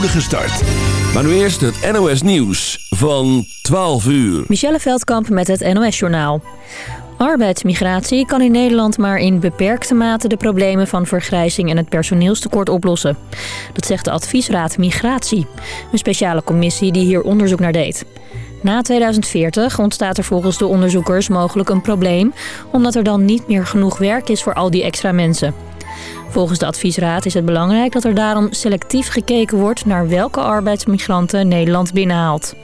start. Maar nu eerst het NOS Nieuws van 12 uur. Michelle Veldkamp met het NOS Journaal. Arbeidsmigratie kan in Nederland maar in beperkte mate de problemen van vergrijzing en het personeelstekort oplossen. Dat zegt de adviesraad Migratie, een speciale commissie die hier onderzoek naar deed. Na 2040 ontstaat er volgens de onderzoekers mogelijk een probleem... omdat er dan niet meer genoeg werk is voor al die extra mensen. Volgens de adviesraad is het belangrijk dat er daarom selectief gekeken wordt... naar welke arbeidsmigranten Nederland binnenhaalt.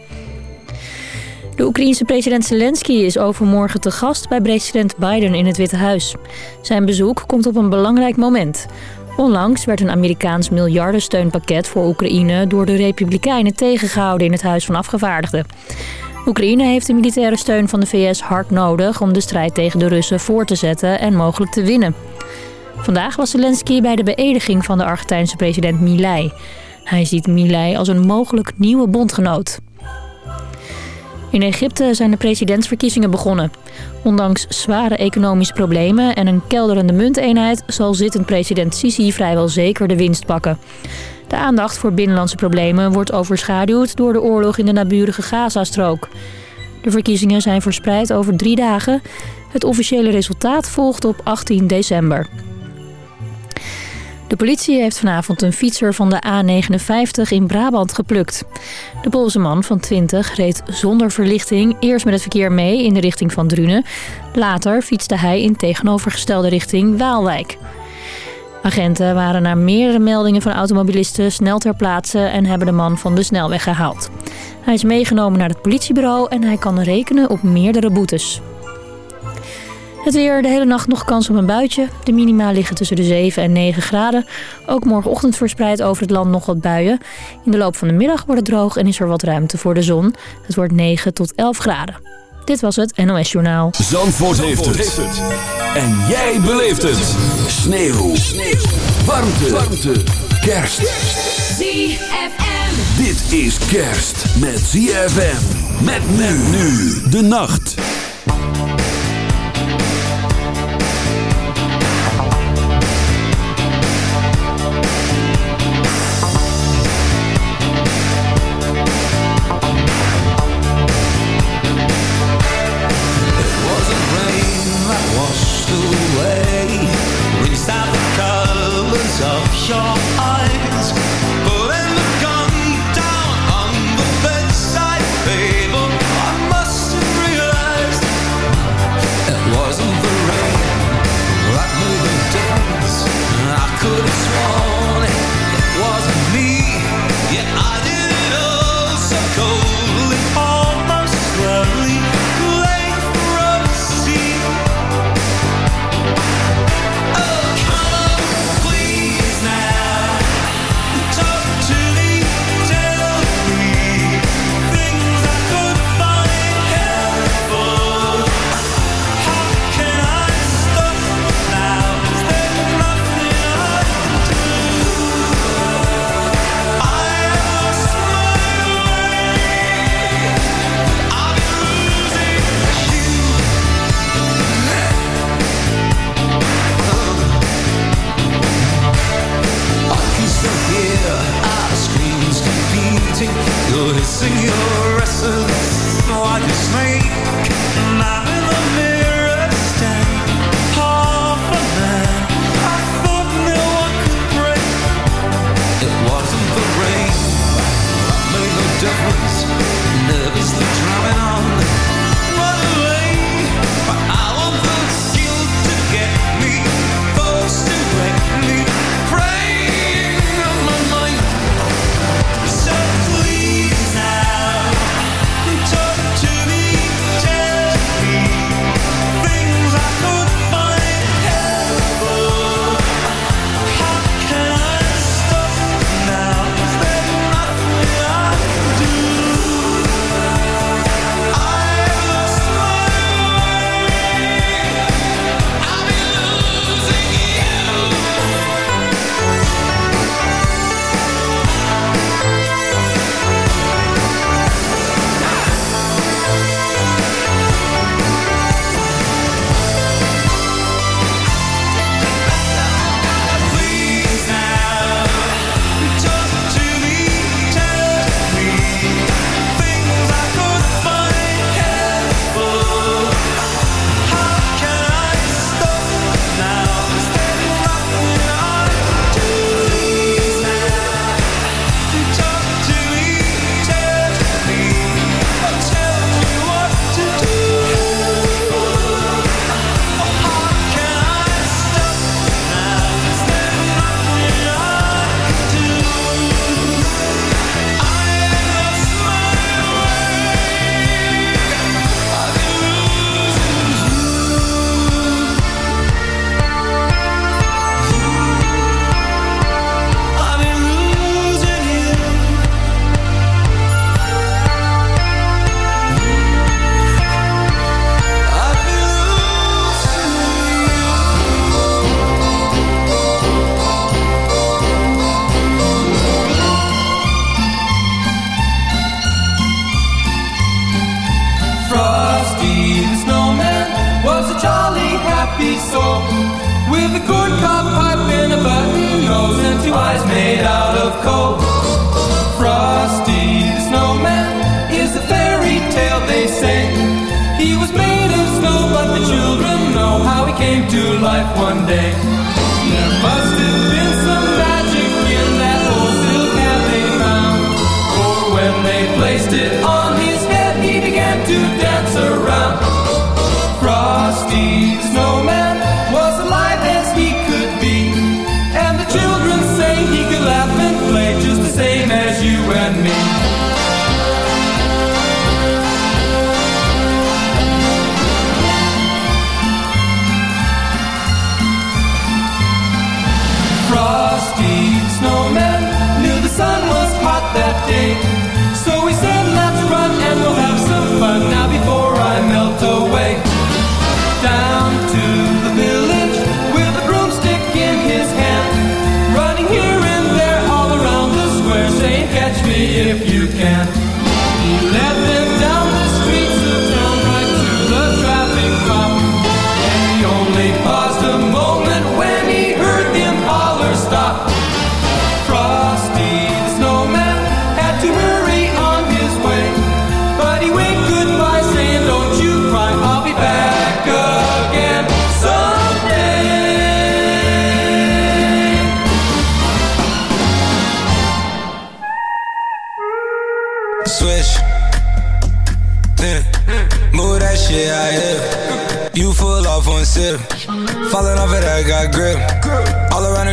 De Oekraïense president Zelensky is overmorgen te gast bij president Biden in het Witte Huis. Zijn bezoek komt op een belangrijk moment. Onlangs werd een Amerikaans miljardensteunpakket voor Oekraïne door de Republikeinen tegengehouden in het Huis van Afgevaardigden. Oekraïne heeft de militaire steun van de VS hard nodig om de strijd tegen de Russen voor te zetten en mogelijk te winnen. Vandaag was Zelensky bij de beëdiging van de Argentijnse president Milei. Hij ziet Milei als een mogelijk nieuwe bondgenoot. In Egypte zijn de presidentsverkiezingen begonnen. Ondanks zware economische problemen en een kelderende munteenheid... zal zittend president Sisi vrijwel zeker de winst pakken. De aandacht voor binnenlandse problemen wordt overschaduwd... door de oorlog in de naburige Gazastrook. De verkiezingen zijn verspreid over drie dagen. Het officiële resultaat volgt op 18 december. De politie heeft vanavond een fietser van de A59 in Brabant geplukt. De Poolse man van 20 reed zonder verlichting eerst met het verkeer mee in de richting van Drunen. Later fietste hij in tegenovergestelde richting Waalwijk. Agenten waren na meerdere meldingen van automobilisten snel ter plaatse en hebben de man van de snelweg gehaald. Hij is meegenomen naar het politiebureau en hij kan rekenen op meerdere boetes. Het weer, de hele nacht nog kans op een buitje. De minima liggen tussen de 7 en 9 graden. Ook morgenochtend verspreid over het land nog wat buien. In de loop van de middag wordt het droog en is er wat ruimte voor de zon. Het wordt 9 tot 11 graden. Dit was het NOS Journaal. Zandvoort, heeft, het. En jij beleeft het. Sneeuw. Sneeuw. Warmte. Warmte. Kerst. ZFM. Dit is kerst met ZFM. Met men nu de nacht. sing your essence. Why do you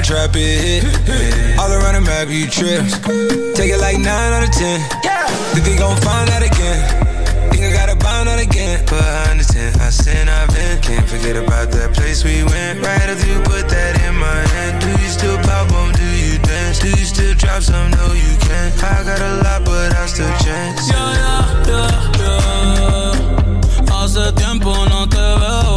trap, it hit. All around the map, you trip. Take it like 9 out of 10. Think they gon' find that again. Think I gotta buy out again. But I understand, I sin, I've been. Can't forget about that place we went. Right after you put that in my hand. Do you still pop on? Do you dance? Do you still drop some? No, you can't. I got a lot, but I still chance. Yeah, yeah, yeah. yo. Hace tiempo no te veo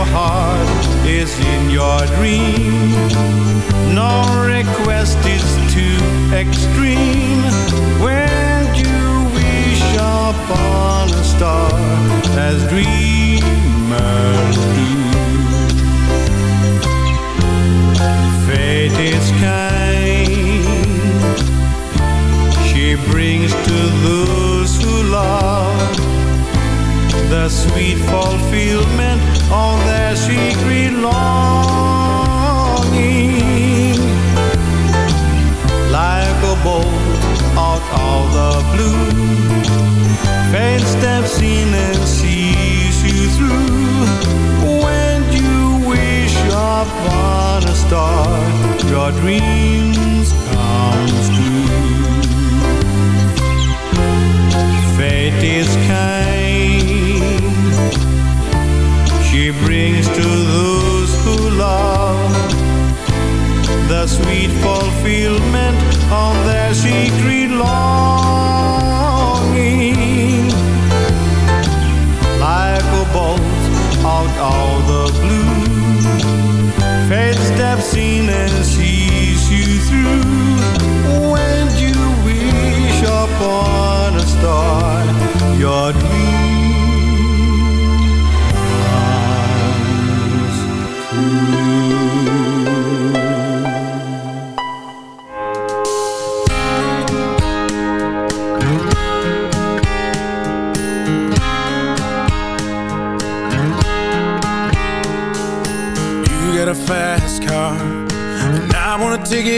your heart is in your dream. No request is too extreme. When you wish upon a star, as dreamers do. Fate is kind. She brings to those who love the sweet fulfillment of their secret longing. Like a bolt out of the blue, fate steps in and sees you through. When you wish upon a star, your dreams come true. Fate is kind. Brings to those who love the sweet fulfillment on their secret longing. Like a bolt out of the blue, Faith steps in and sees you through. When you wish upon a star, your dream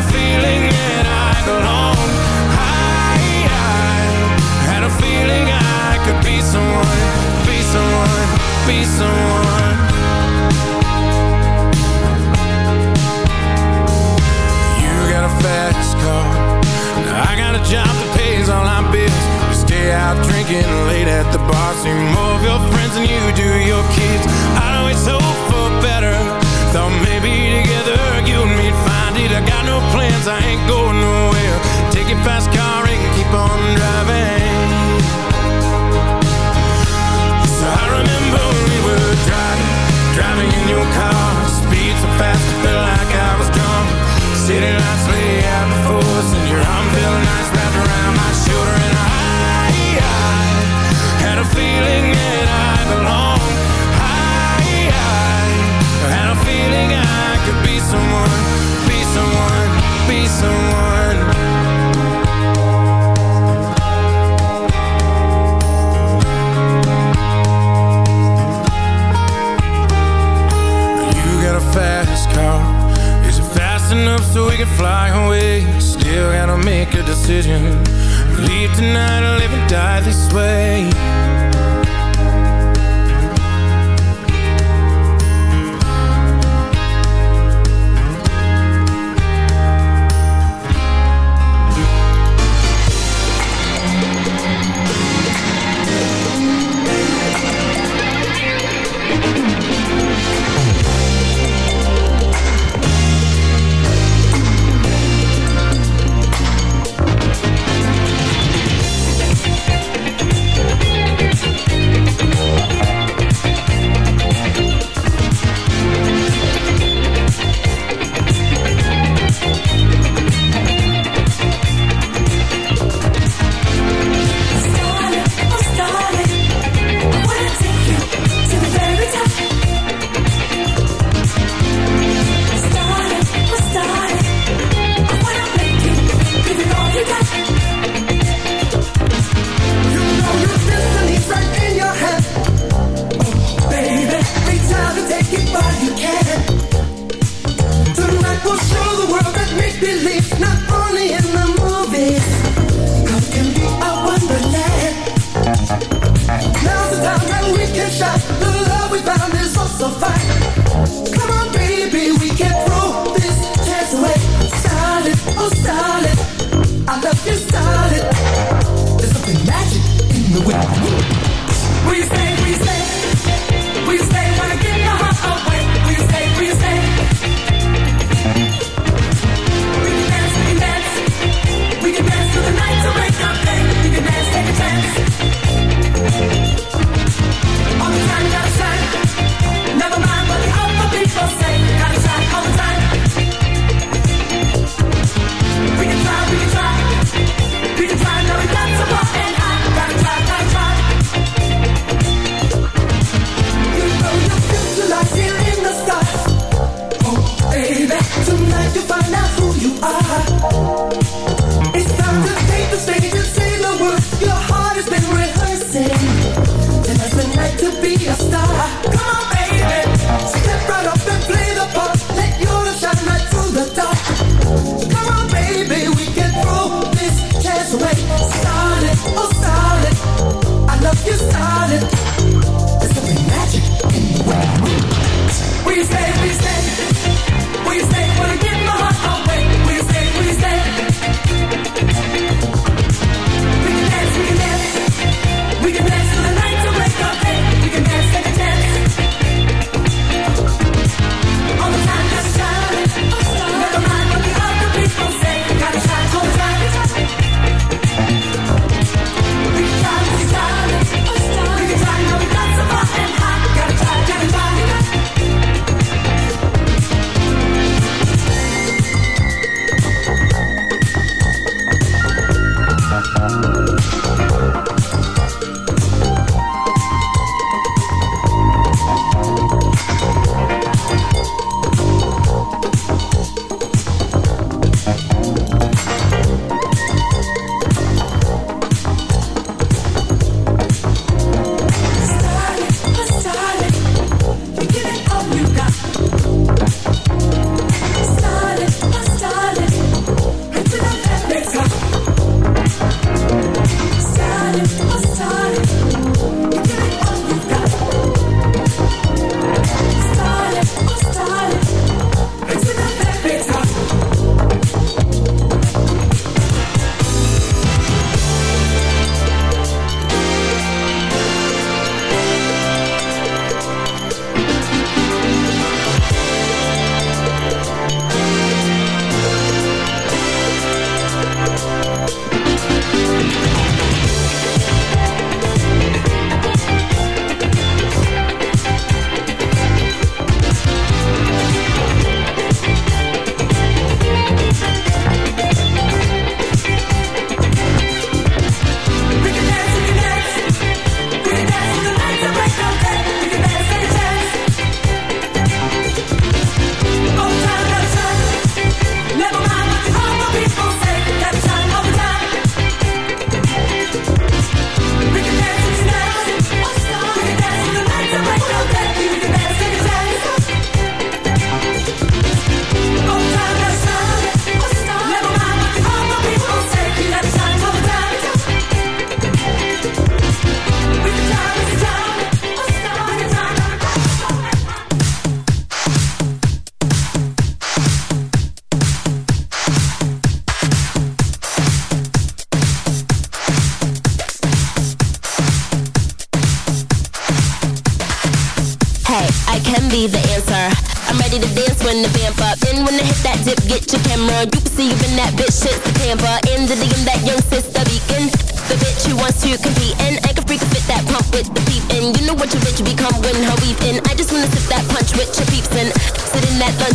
had a feeling that I belonged. I had a feeling I could be someone, be someone, be someone. You got a fat scar. I got a job that I belonged I, I I got I I no plans, I ain't going nowhere. Take your fast car and keep on driving. So I remember we were driving Driving in your car. Speed so fast I felt like I was drunk. City lights lay out before us And your arm felt nice wrapped around my shoulder. And I had a feeling that I belong. I, I had a feeling I could be someone, someone, be someone. You got a fast car. Is it fast enough so we can fly away? Still gotta make a decision. Leave tonight or live and die this way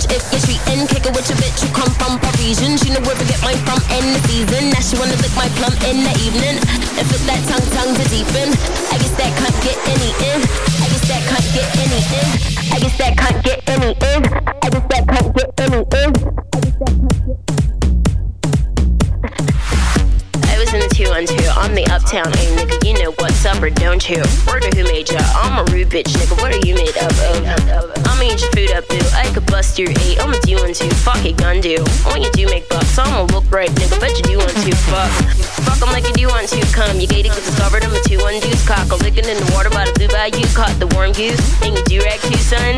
lunch if you're treating. Kick it with your bitch who come from Parisian. She know where to get mine from in the season. Now she wanna lick my plum in the evening and fit that tongue tongue to deepen. I guess that can't get any in. I guess that can't get any in. I guess that can't get any in. I guess that can't get any in. I'm the uptown A nigga. You know what's up or don't you? Word who made ya? I'm a rude bitch nigga. What are you made up of? I'ma eat your food up, boo. I could bust your eight. I'ma do one two. Fuck it, gun do. When you do make bucks, I'ma look right, nigga. Bet you do want to. Fuck. Fuck 'em like you do want to. Come, you gated, get discovered. I'm a two one deuce cock. A licking in the water by the blue bayou. Caught the warm goose. And you do rag too, son.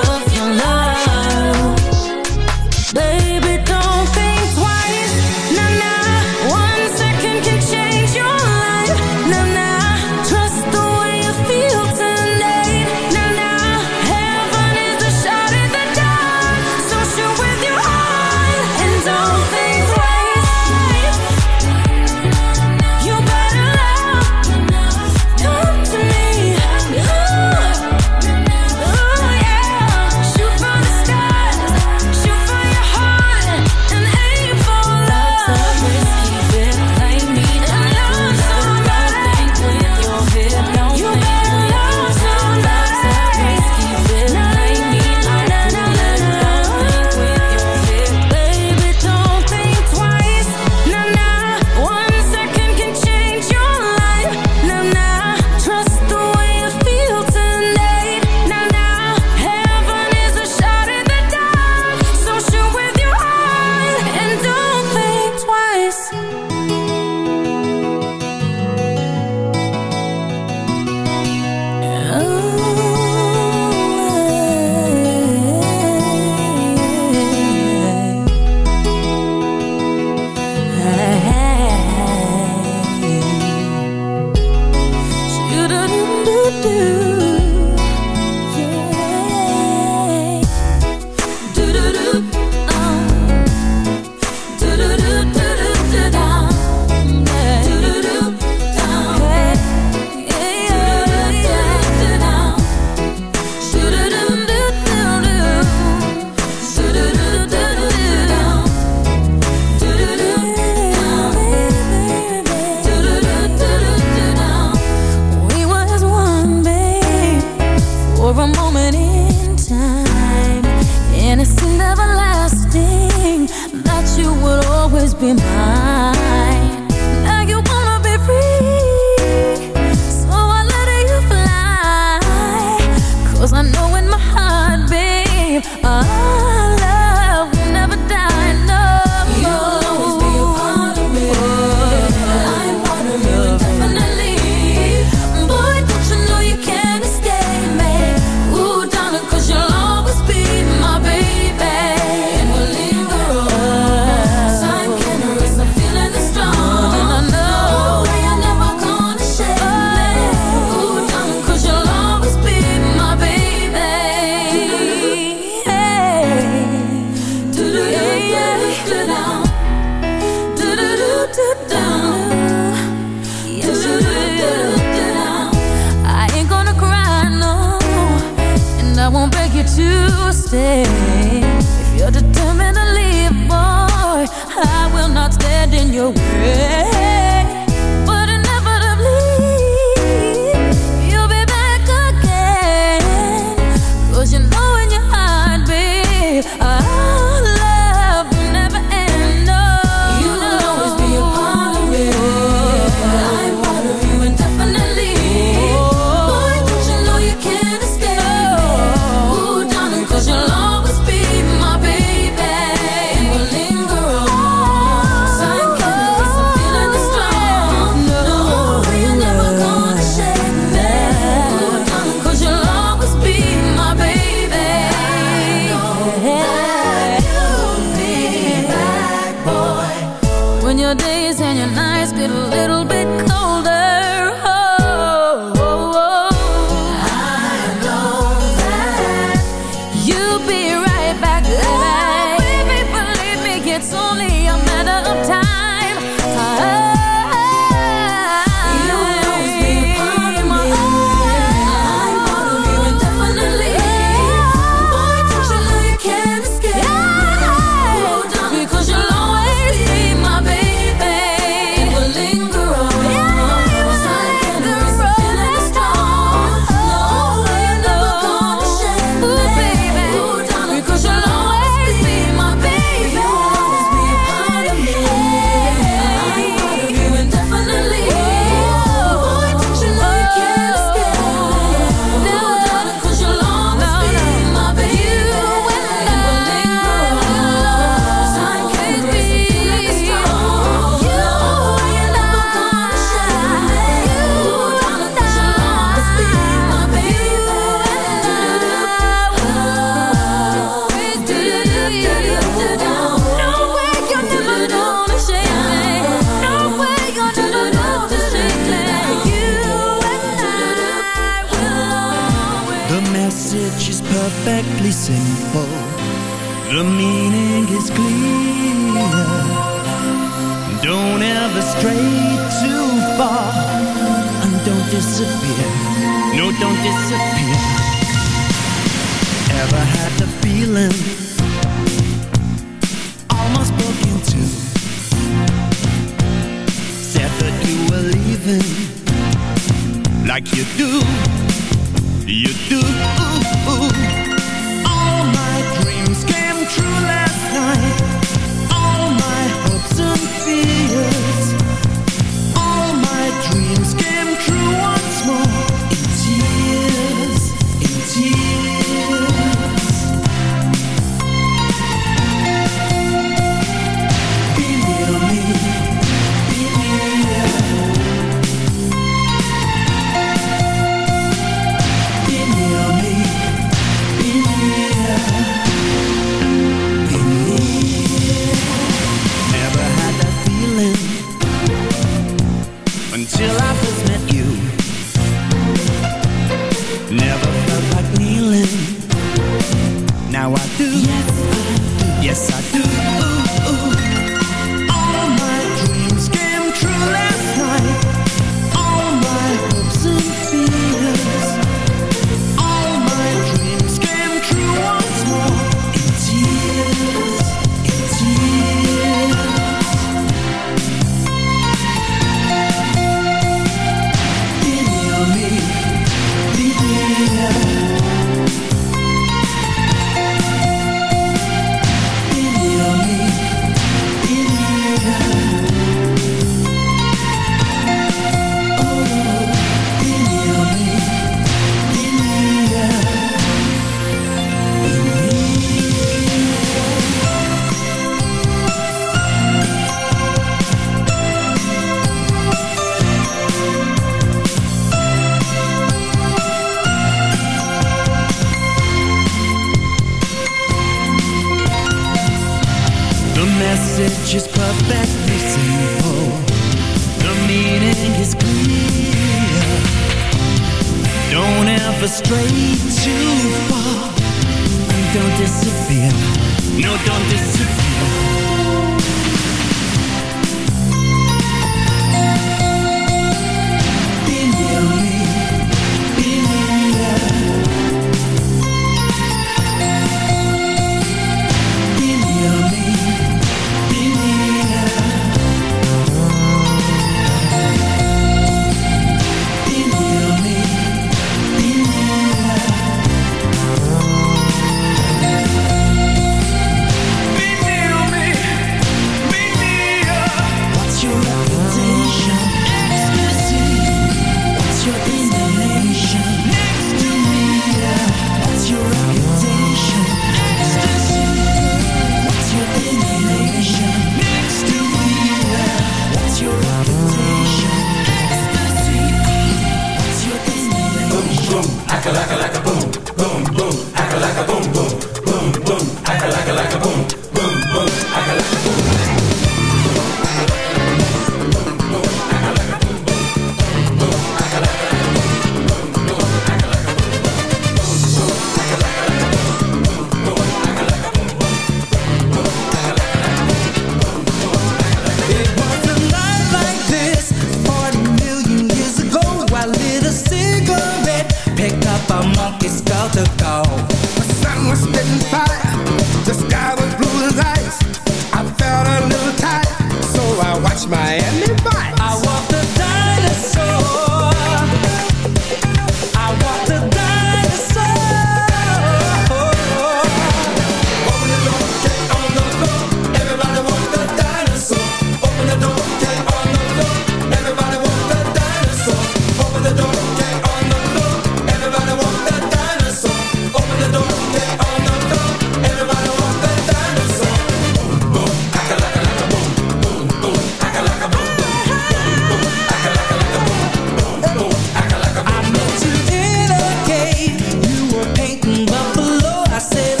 Said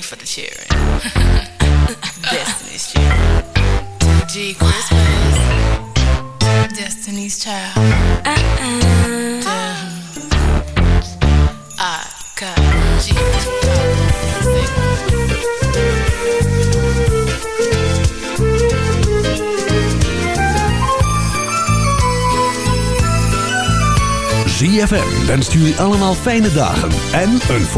for the children. Destiny's Child. Destiny's Child. Uh-uh. ZFM wenst jullie allemaal fijne dagen en een voor